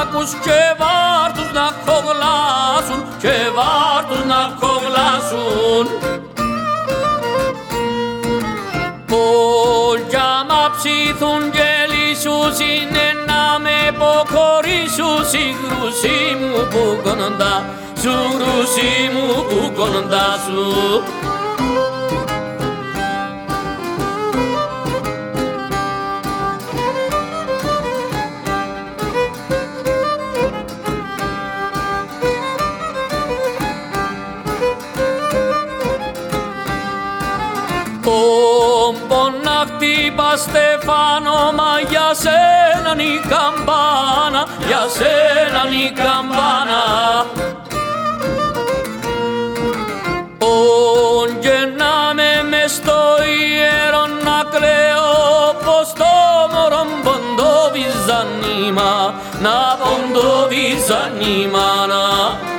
ακούς και βάρ να κογλάσουν και βάρ να κογλάσουν Όλα μα ψήθουν και λύσους είναι να με υποχωρήσουν η μου που κοντά σου γρουσί μου που κοντά σου χτύπα Στεφάνο μα για σένα η καμπάνα, για σένα η καμπάνα. με μες στο ιερό να κλαίω πως το μωρό ποντοβίζα νήμα, να ποντοβίζα νήμα να.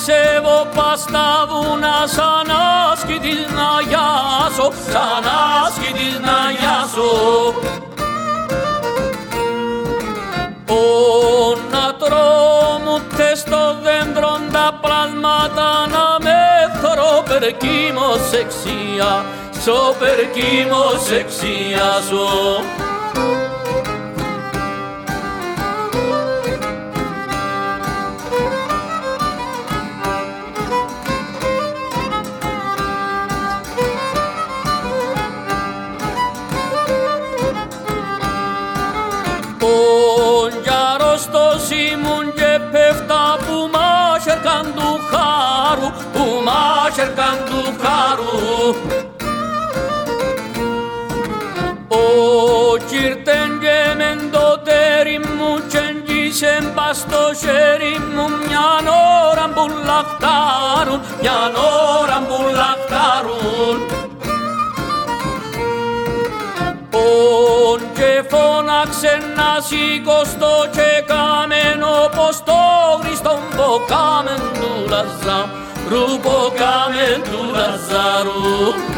Ξεβω πας στα βουνά σαν άσκητης να γιάσω, σαν άσκητης να γιάσω. να τρόμου στο δέντρο τα πλάσματα να με θωρώ περκίμως εξία, σο περκίμως εξία σου. Άρρωστος ήμουν και πέφτα που μάχερκαν του χάρου, που μάχερκαν του χάρου. Ο κύρτεν και μεν το τέρι μου τσέντζησε μπα στο μου μιαν ώρα που λαχτάρουν, μιαν ώρα που λαχτάρουν. Φώναξε να σηκωστώ και καμένο πως το Χριστόν ποκάμεν του Λαζά Rupo Kame tu Lazaru